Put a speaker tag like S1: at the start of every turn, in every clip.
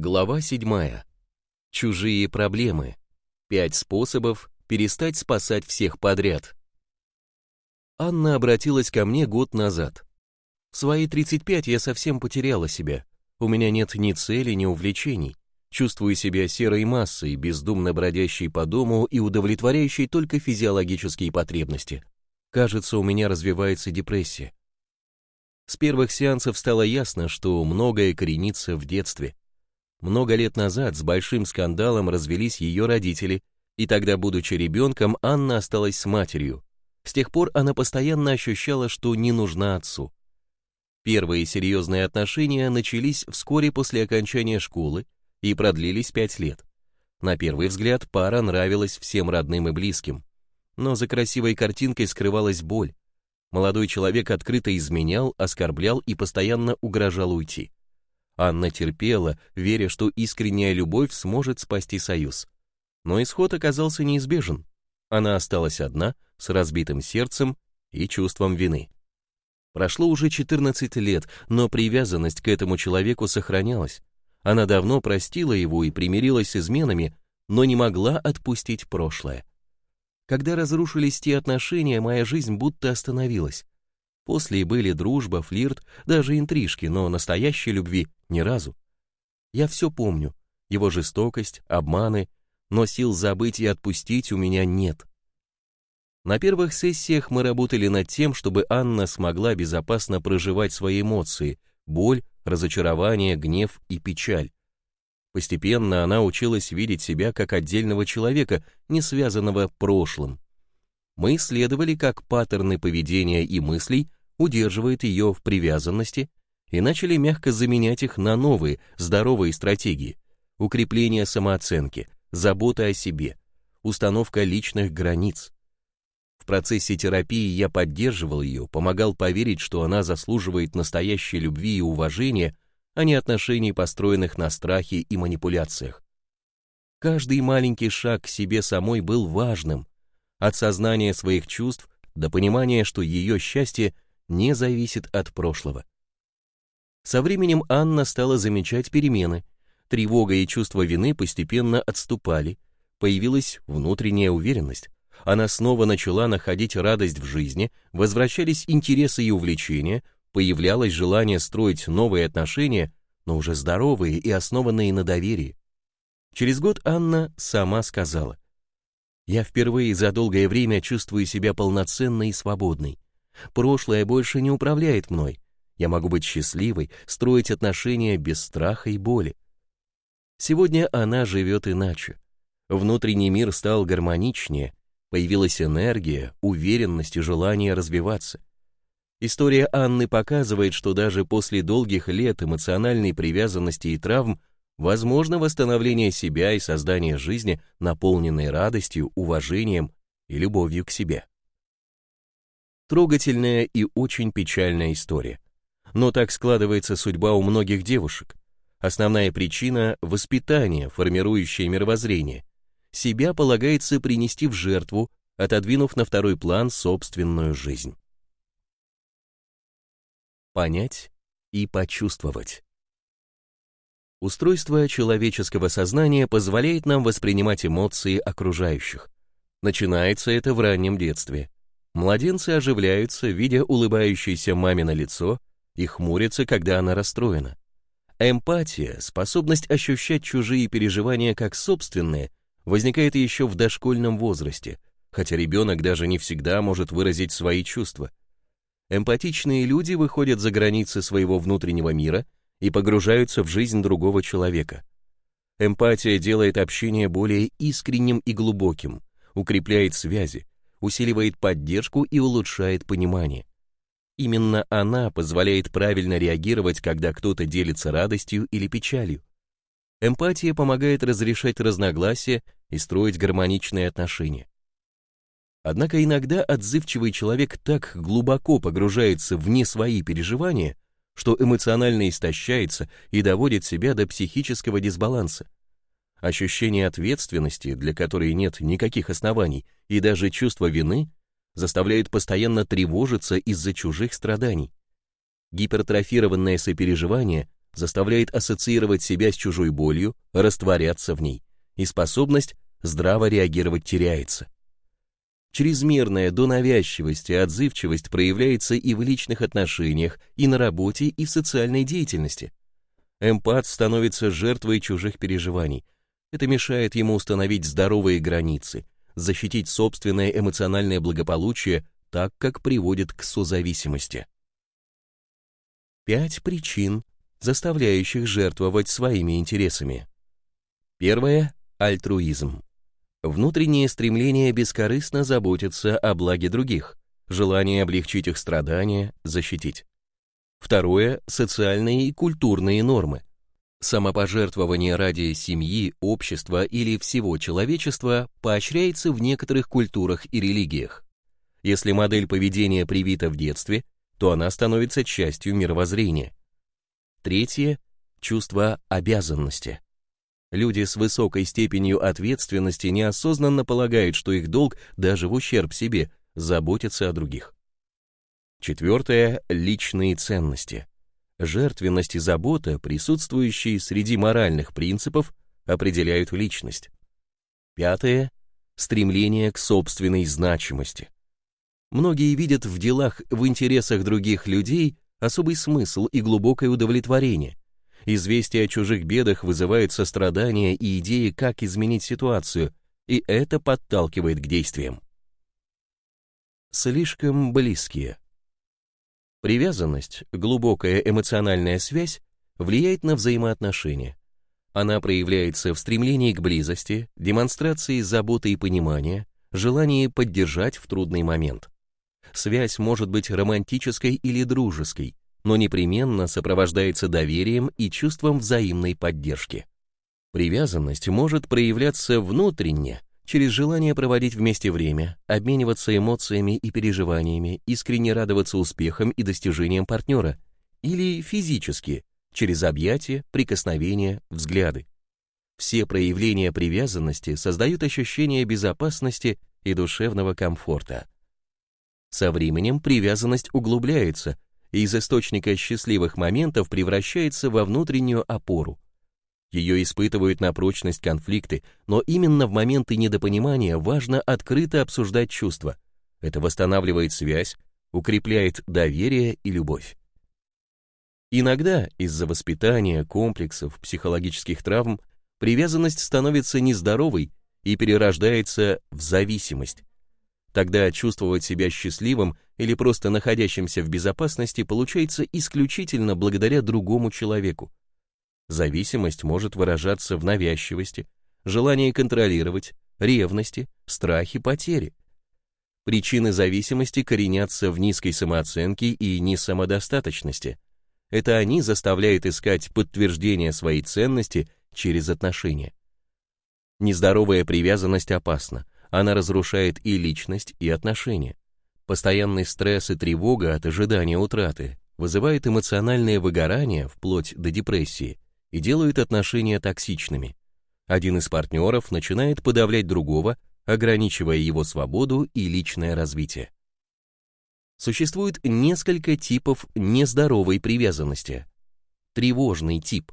S1: Глава 7. Чужие проблемы. Пять способов перестать спасать всех подряд. Анна обратилась ко мне год назад. В свои 35 я совсем потеряла себя. У меня нет ни цели, ни увлечений. Чувствую себя серой массой, бездумно бродящей по дому и удовлетворяющей только физиологические потребности. Кажется, у меня развивается депрессия. С первых сеансов стало ясно, что многое коренится в детстве. Много лет назад с большим скандалом развелись ее родители, и тогда, будучи ребенком, Анна осталась с матерью. С тех пор она постоянно ощущала, что не нужна отцу. Первые серьезные отношения начались вскоре после окончания школы и продлились пять лет. На первый взгляд пара нравилась всем родным и близким. Но за красивой картинкой скрывалась боль. Молодой человек открыто изменял, оскорблял и постоянно угрожал уйти. Анна терпела, веря, что искренняя любовь сможет спасти союз. Но исход оказался неизбежен. Она осталась одна, с разбитым сердцем и чувством вины. Прошло уже 14 лет, но привязанность к этому человеку сохранялась. Она давно простила его и примирилась с изменами, но не могла отпустить прошлое. Когда разрушились те отношения, моя жизнь будто остановилась. После были дружба, флирт, даже интрижки, но настоящей любви ни разу. Я все помню, его жестокость, обманы, но сил забыть и отпустить у меня нет. На первых сессиях мы работали над тем, чтобы Анна смогла безопасно проживать свои эмоции, боль, разочарование, гнев и печаль. Постепенно она училась видеть себя как отдельного человека, не связанного прошлым. Мы исследовали, как паттерны поведения и мыслей удерживает ее в привязанности, и начали мягко заменять их на новые, здоровые стратегии. Укрепление самооценки, забота о себе, установка личных границ. В процессе терапии я поддерживал ее, помогал поверить, что она заслуживает настоящей любви и уважения, а не отношений, построенных на страхе и манипуляциях. Каждый маленький шаг к себе самой был важным, от сознания своих чувств до понимания, что ее счастье – не зависит от прошлого. Со временем Анна стала замечать перемены. Тревога и чувство вины постепенно отступали. Появилась внутренняя уверенность. Она снова начала находить радость в жизни, возвращались интересы и увлечения, появлялось желание строить новые отношения, но уже здоровые и основанные на доверии. Через год Анна сама сказала, «Я впервые за долгое время чувствую себя полноценной и свободной. Прошлое больше не управляет мной. Я могу быть счастливой, строить отношения без страха и боли. Сегодня она живет иначе. Внутренний мир стал гармоничнее, появилась энергия, уверенность и желание развиваться. История Анны показывает, что даже после долгих лет эмоциональной привязанности и травм возможно восстановление себя и создание жизни, наполненной радостью, уважением и любовью к себе. Трогательная и очень печальная история. Но так складывается судьба у многих девушек. Основная причина – воспитание, формирующее мировоззрение. Себя полагается принести в жертву, отодвинув на второй план собственную жизнь. Понять и почувствовать. Устройство человеческого сознания позволяет нам воспринимать эмоции окружающих. Начинается это в раннем детстве. Младенцы оживляются, видя улыбающееся мамино лицо, и хмурятся, когда она расстроена. Эмпатия, способность ощущать чужие переживания как собственные, возникает еще в дошкольном возрасте, хотя ребенок даже не всегда может выразить свои чувства. Эмпатичные люди выходят за границы своего внутреннего мира и погружаются в жизнь другого человека. Эмпатия делает общение более искренним и глубоким, укрепляет связи, усиливает поддержку и улучшает понимание. Именно она позволяет правильно реагировать, когда кто-то делится радостью или печалью. Эмпатия помогает разрешать разногласия и строить гармоничные отношения. Однако иногда отзывчивый человек так глубоко погружается в не свои переживания, что эмоционально истощается и доводит себя до психического дисбаланса. Ощущение ответственности, для которой нет никаких оснований, и даже чувство вины заставляют постоянно тревожиться из-за чужих страданий. Гипертрофированное сопереживание заставляет ассоциировать себя с чужой болью, растворяться в ней, и способность здраво реагировать теряется. Чрезмерная до навязчивости отзывчивость проявляется и в личных отношениях, и на работе, и в социальной деятельности. Эмпат становится жертвой чужих переживаний. Это мешает ему установить здоровые границы, защитить собственное эмоциональное благополучие так, как приводит к созависимости. Пять причин, заставляющих жертвовать своими интересами. Первое – альтруизм. Внутреннее стремление бескорыстно заботиться о благе других, желание облегчить их страдания, защитить. Второе – социальные и культурные нормы. Самопожертвование ради семьи, общества или всего человечества поощряется в некоторых культурах и религиях. Если модель поведения привита в детстве, то она становится частью мировоззрения. Третье – чувство обязанности. Люди с высокой степенью ответственности неосознанно полагают, что их долг, даже в ущерб себе, заботиться о других. Четвертое – личные ценности. Жертвенность и забота, присутствующие среди моральных принципов, определяют личность. Пятое – стремление к собственной значимости. Многие видят в делах в интересах других людей особый смысл и глубокое удовлетворение, Известие о чужих бедах вызывает сострадание и идеи, как изменить ситуацию, и это подталкивает к действиям. Слишком близкие. Привязанность, глубокая эмоциональная связь влияет на взаимоотношения. Она проявляется в стремлении к близости, демонстрации заботы и понимания, желании поддержать в трудный момент. Связь может быть романтической или дружеской, но непременно сопровождается доверием и чувством взаимной поддержки. Привязанность может проявляться внутренне, через желание проводить вместе время, обмениваться эмоциями и переживаниями, искренне радоваться успехам и достижениям партнера, или физически, через объятия, прикосновения, взгляды. Все проявления привязанности создают ощущение безопасности и душевного комфорта. Со временем привязанность углубляется, и из источника счастливых моментов превращается во внутреннюю опору. Ее испытывают на прочность конфликты, но именно в моменты недопонимания важно открыто обсуждать чувства. Это восстанавливает связь, укрепляет доверие и любовь. Иногда из-за воспитания, комплексов, психологических травм привязанность становится нездоровой и перерождается в зависимость. Тогда чувствовать себя счастливым или просто находящимся в безопасности получается исключительно благодаря другому человеку. Зависимость может выражаться в навязчивости, желании контролировать, ревности, страхе потери. Причины зависимости коренятся в низкой самооценке и несамодостаточности. Это они заставляют искать подтверждение своей ценности через отношения. Нездоровая привязанность опасна, она разрушает и личность, и отношения. Постоянный стресс и тревога от ожидания утраты вызывают эмоциональное выгорание вплоть до депрессии и делают отношения токсичными. Один из партнеров начинает подавлять другого, ограничивая его свободу и личное развитие. Существует несколько типов нездоровой привязанности. Тревожный тип.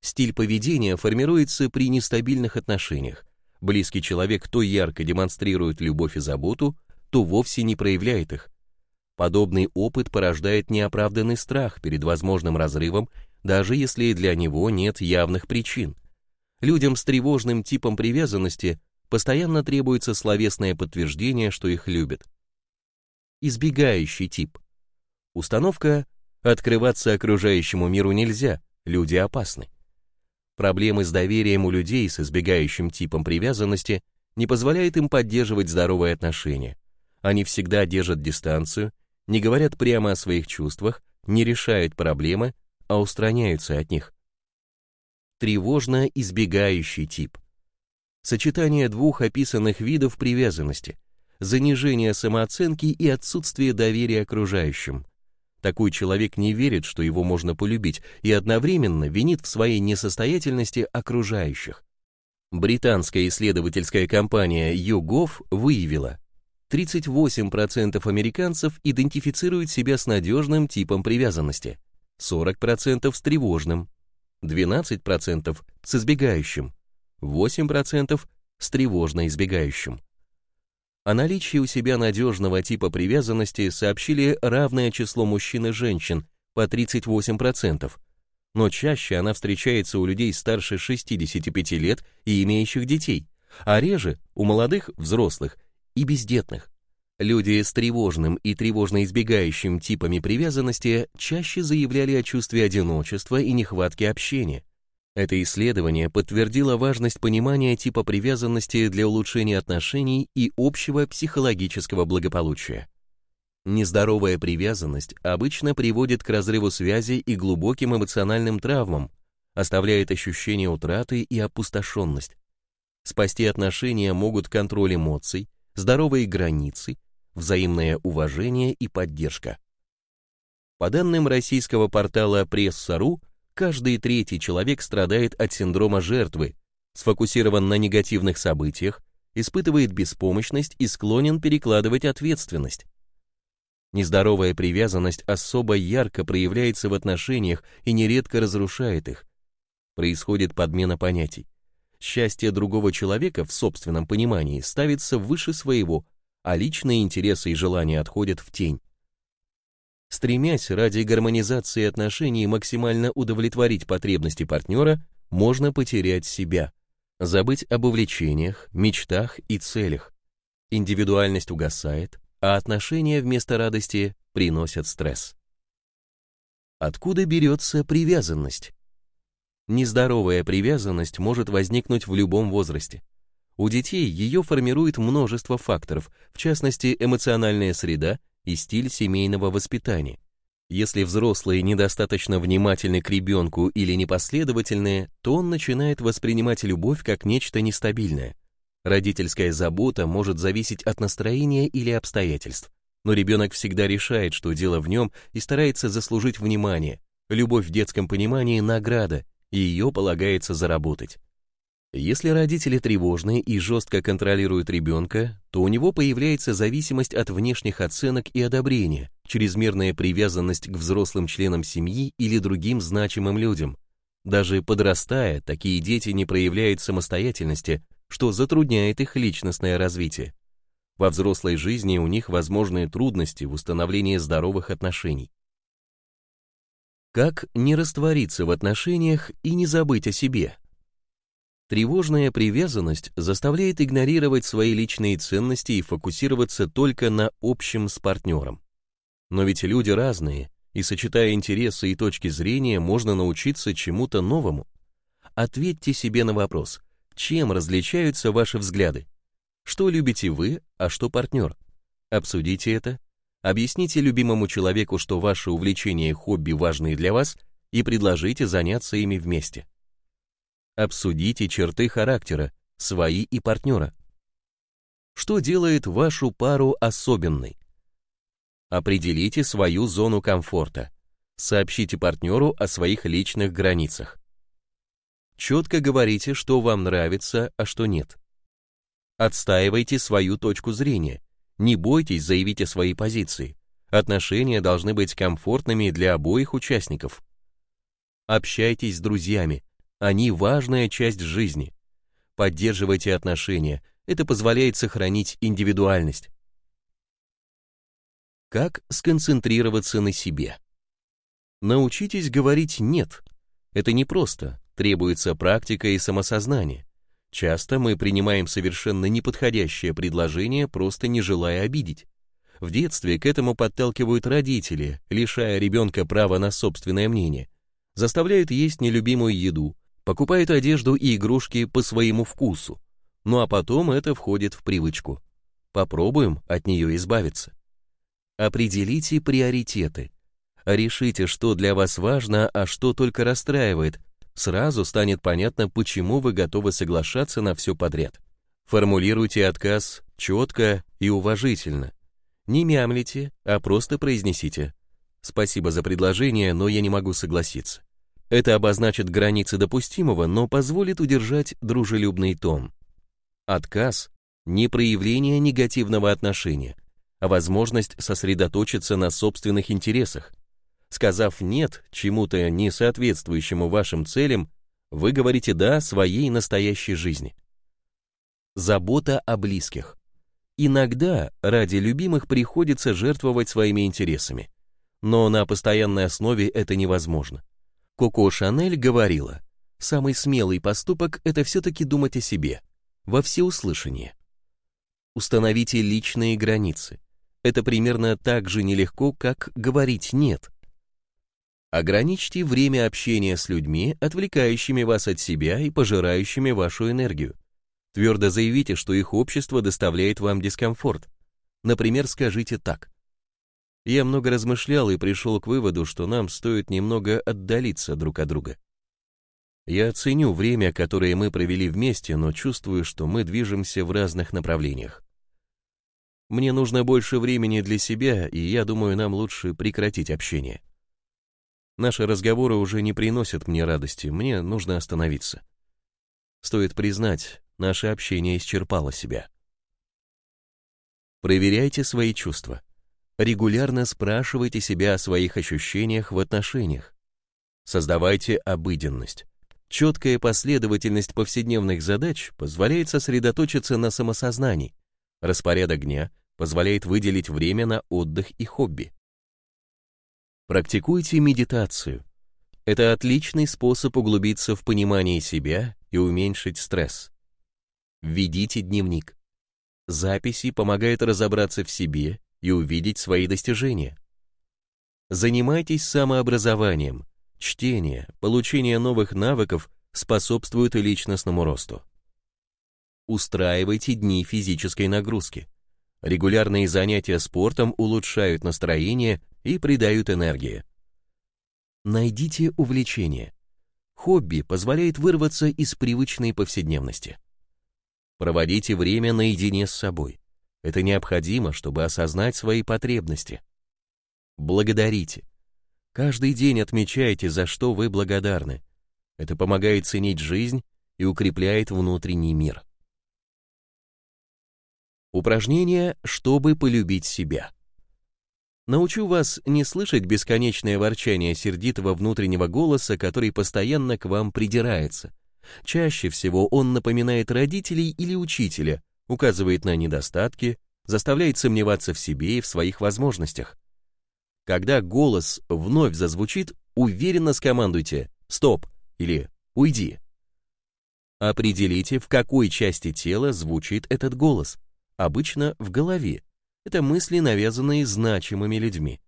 S1: Стиль поведения формируется при нестабильных отношениях, близкий человек то ярко демонстрирует любовь и заботу, то вовсе не проявляет их. Подобный опыт порождает неоправданный страх перед возможным разрывом, даже если для него нет явных причин. Людям с тревожным типом привязанности постоянно требуется словесное подтверждение, что их любят. Избегающий тип. Установка «открываться окружающему миру нельзя, люди опасны». Проблемы с доверием у людей с избегающим типом привязанности не позволяют им поддерживать здоровые отношения. Они всегда держат дистанцию, не говорят прямо о своих чувствах, не решают проблемы, а устраняются от них. Тревожно избегающий тип. Сочетание двух описанных видов привязанности, занижение самооценки и отсутствие доверия окружающим. Такой человек не верит, что его можно полюбить, и одновременно винит в своей несостоятельности окружающих. Британская исследовательская компания YouGov выявила, 38% американцев идентифицируют себя с надежным типом привязанности. 40% с тревожным, 12% с избегающим, 8% с тревожно избегающим. О наличии у себя надежного типа привязанности сообщили равное число мужчин и женщин, по 38%, но чаще она встречается у людей старше 65 лет и имеющих детей, а реже у молодых, взрослых и бездетных. Люди с тревожным и тревожно избегающим типами привязанности чаще заявляли о чувстве одиночества и нехватке общения. Это исследование подтвердило важность понимания типа привязанности для улучшения отношений и общего психологического благополучия. Нездоровая привязанность обычно приводит к разрыву связи и глубоким эмоциональным травмам, оставляет ощущение утраты и опустошенность. Спасти отношения могут контроль эмоций, здоровые границы, взаимное уважение и поддержка. По данным российского портала Пресса.ру, каждый третий человек страдает от синдрома жертвы, сфокусирован на негативных событиях, испытывает беспомощность и склонен перекладывать ответственность. Нездоровая привязанность особо ярко проявляется в отношениях и нередко разрушает их. Происходит подмена понятий. Счастье другого человека в собственном понимании ставится выше своего, а личные интересы и желания отходят в тень. Стремясь ради гармонизации отношений максимально удовлетворить потребности партнера, можно потерять себя, забыть об увлечениях, мечтах и целях. Индивидуальность угасает, а отношения вместо радости приносят стресс. Откуда берется привязанность? Нездоровая привязанность может возникнуть в любом возрасте. У детей ее формирует множество факторов, в частности эмоциональная среда и стиль семейного воспитания. Если взрослые недостаточно внимательны к ребенку или непоследовательные, то он начинает воспринимать любовь как нечто нестабильное. Родительская забота может зависеть от настроения или обстоятельств, но ребенок всегда решает, что дело в нем и старается заслужить внимание. Любовь в детском понимании – награда, и ее полагается заработать. Если родители тревожные и жестко контролируют ребенка, то у него появляется зависимость от внешних оценок и одобрения, чрезмерная привязанность к взрослым членам семьи или другим значимым людям. Даже подрастая, такие дети не проявляют самостоятельности, что затрудняет их личностное развитие. Во взрослой жизни у них возможны трудности в установлении здоровых отношений. Как не раствориться в отношениях и не забыть о себе? Тревожная привязанность заставляет игнорировать свои личные ценности и фокусироваться только на общем с партнером. Но ведь люди разные, и сочетая интересы и точки зрения, можно научиться чему-то новому. Ответьте себе на вопрос, чем различаются ваши взгляды? Что любите вы, а что партнер? Обсудите это, объясните любимому человеку, что ваши увлечения и хобби важны для вас, и предложите заняться ими вместе. Обсудите черты характера, свои и партнера. Что делает вашу пару особенной? Определите свою зону комфорта. Сообщите партнеру о своих личных границах. Четко говорите, что вам нравится, а что нет. Отстаивайте свою точку зрения. Не бойтесь заявить о своей позиции. Отношения должны быть комфортными для обоих участников. Общайтесь с друзьями, они важная часть жизни. Поддерживайте отношения, это позволяет сохранить индивидуальность. Как сконцентрироваться на себе? Научитесь говорить «нет». Это непросто, требуется практика и самосознание. Часто мы принимаем совершенно неподходящее предложение, просто не желая обидеть. В детстве к этому подталкивают родители, лишая ребенка права на собственное мнение. Заставляют есть нелюбимую еду, покупают одежду и игрушки по своему вкусу, ну а потом это входит в привычку. Попробуем от нее избавиться. Определите приоритеты. Решите, что для вас важно, а что только расстраивает. Сразу станет понятно, почему вы готовы соглашаться на все подряд. Формулируйте отказ четко и уважительно. Не мямлите, а просто произнесите. Спасибо за предложение, но я не могу согласиться. Это обозначит границы допустимого, но позволит удержать дружелюбный тон. Отказ – не проявление негативного отношения, а возможность сосредоточиться на собственных интересах. Сказав «нет» чему-то не соответствующему вашим целям, вы говорите «да» своей настоящей жизни. Забота о близких. Иногда ради любимых приходится жертвовать своими интересами, но на постоянной основе это невозможно. Коко Шанель говорила, самый смелый поступок – это все-таки думать о себе, во всеуслышание. Установите личные границы. Это примерно так же нелегко, как говорить «нет». Ограничьте время общения с людьми, отвлекающими вас от себя и пожирающими вашу энергию. Твердо заявите, что их общество доставляет вам дискомфорт. Например, скажите так. Я много размышлял и пришел к выводу, что нам стоит немного отдалиться друг от друга. Я ценю время, которое мы провели вместе, но чувствую, что мы движемся в разных направлениях. Мне нужно больше времени для себя, и я думаю, нам лучше прекратить общение. Наши разговоры уже не приносят мне радости, мне нужно остановиться. Стоит признать, наше общение исчерпало себя. Проверяйте свои чувства. Регулярно спрашивайте себя о своих ощущениях в отношениях. Создавайте обыденность. Четкая последовательность повседневных задач позволяет сосредоточиться на самосознании. Распорядок дня позволяет выделить время на отдых и хобби. Практикуйте медитацию. Это отличный способ углубиться в понимание себя и уменьшить стресс. Введите дневник. Записи помогают разобраться в себе и увидеть свои достижения. Занимайтесь самообразованием. Чтение, получение новых навыков способствует и личностному росту. Устраивайте дни физической нагрузки. Регулярные занятия спортом улучшают настроение и придают энергии. Найдите увлечение. Хобби позволяет вырваться из привычной повседневности. Проводите время наедине с собой. Это необходимо, чтобы осознать свои потребности. Благодарите. Каждый день отмечайте, за что вы благодарны. Это помогает ценить жизнь и укрепляет внутренний мир. Упражнение, чтобы полюбить себя. Научу вас не слышать бесконечное ворчание сердитого внутреннего голоса, который постоянно к вам придирается. Чаще всего он напоминает родителей или учителя, указывает на недостатки, заставляет сомневаться в себе и в своих возможностях. Когда голос вновь зазвучит, уверенно скомандуйте «стоп» или «уйди». Определите, в какой части тела звучит этот голос, обычно в голове, это мысли, навязанные значимыми людьми.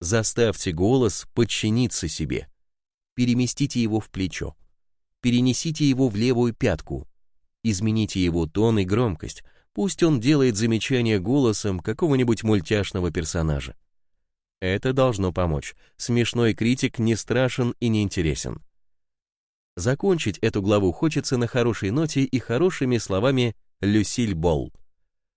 S1: Заставьте голос подчиниться себе. Переместите его в плечо. Перенесите его в левую пятку. Измените его тон и громкость. Пусть он делает замечание голосом какого-нибудь мультяшного персонажа. Это должно помочь. Смешной критик не страшен и не интересен. Закончить эту главу хочется на хорошей ноте и хорошими словами Люсиль Болл.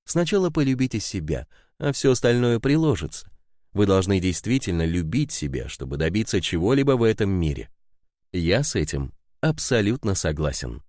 S1: Сначала полюбите себя, а все остальное приложится. Вы должны действительно любить себя, чтобы добиться чего-либо в этом мире. Я с этим абсолютно согласен.